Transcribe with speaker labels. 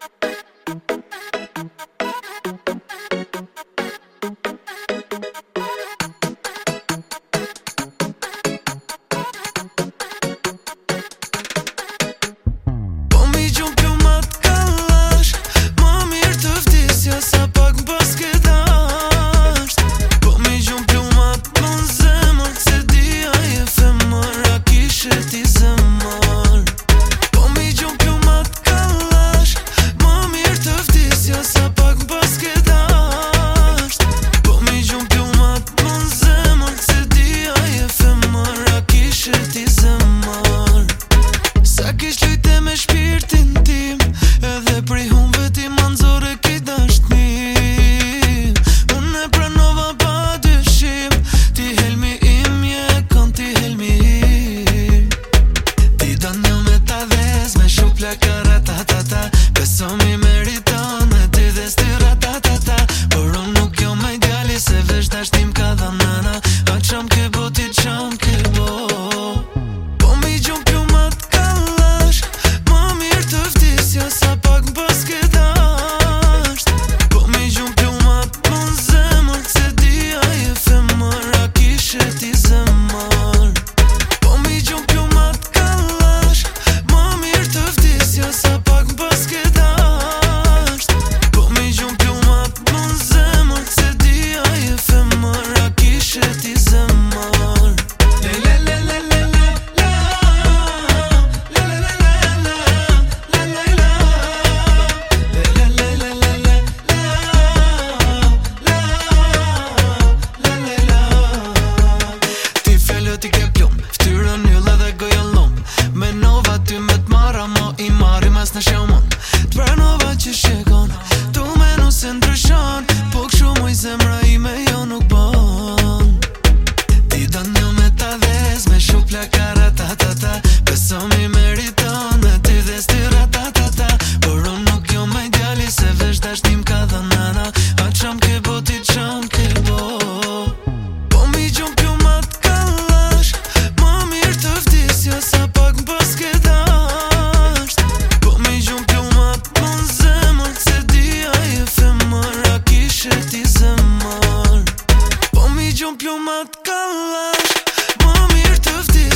Speaker 1: thank you që jute më spirrë shupla kara ta ta ta Beso mi meriton dhe ty dhe sti ta ta ta Por unë nuk jo me gjalli se vesh të ka dhe nana A qam ke bo ti qam ke bo Po mi gjum pjo mat kalash Ma mirë të vdis jo sa pak më pas dasht Po mi gjum pjo mat pun zemër Se dia i femër a kishe ti zemër Po mi gjum pjo mat kalash